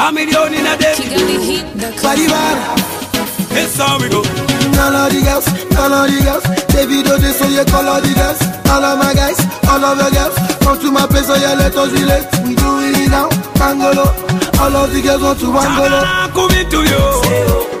Chameleon in a day. Body bad. It's how we go. All of the girls, all of the girls. David Ode, so you call all the girls. All of my guys, all of your girls. Come to my place, so yeah, let us relate. We do it now, Angolo. All of the girls want to Angolo. Jagana come into you. Tell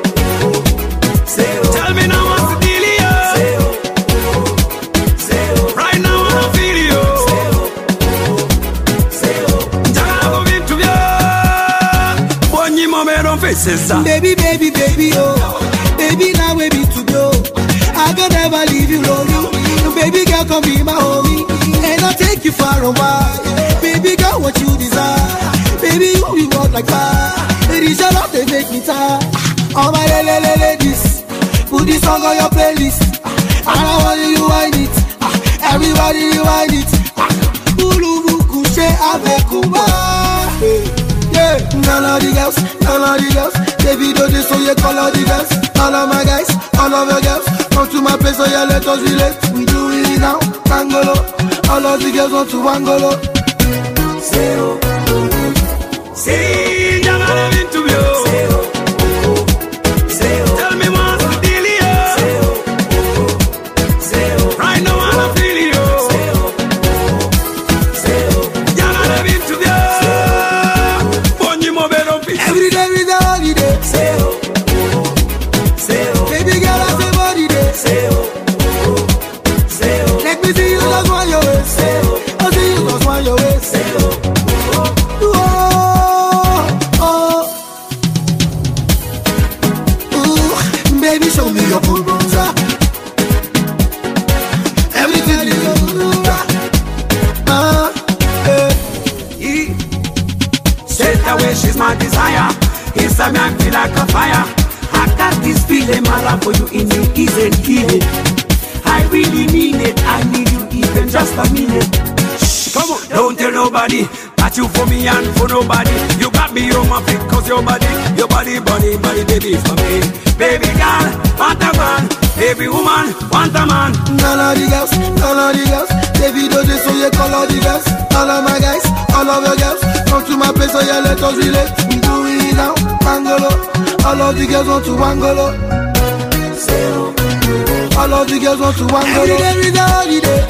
momero faces. Baby, baby, baby, oh. Baby, now we be to go. I can never leave you lonely. Baby girl, come be my homie. And I'll take you far away. Baby girl, what you desire. Baby, you be not like fire. Is your love, they make me tired. All my lele ladies. Put this song on your playlist. I want you to wind it. Ah, Everybody rewind it. Ah, Ulu kushe avekuba. None of the girls, none of the girls. David Ode, so you call all the girls. All of my guys, all of your girls. Come to my place, so you let us relate. We do it now, Angolo. All of the girls want to Angolo. See, Jagana oh, oh, oh. See you just want your. I see you just want your. Oh, oh. Ooh, baby, show me your. Everything ah, eh. Straight away she's my desire feel like a fire I got this feeling for you in I really mean it I need you nobody Got you for me and for nobody You got me on my feet cause your body Your body, body, body, baby for me Baby girl, want a man Every woman, want a man All of the girls, all of the girls. David Ode, so you call all the girls. All of my guys, all of your girls. Come to my place, so yeah, let us relate. Do it now, Angolo. All of the girls want to Angolo. Oh. All of the girls want to Angolo. Every day is a holiday, so to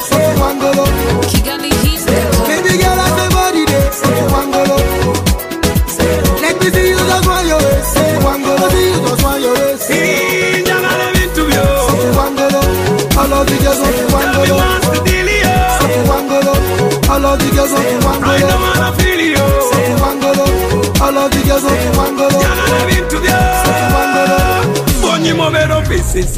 of the girls want to Right Wangolo, now I feel you Wangolo, all of the girls want to Wangolo, Jagana into you Wangolo. Bonyi momero faces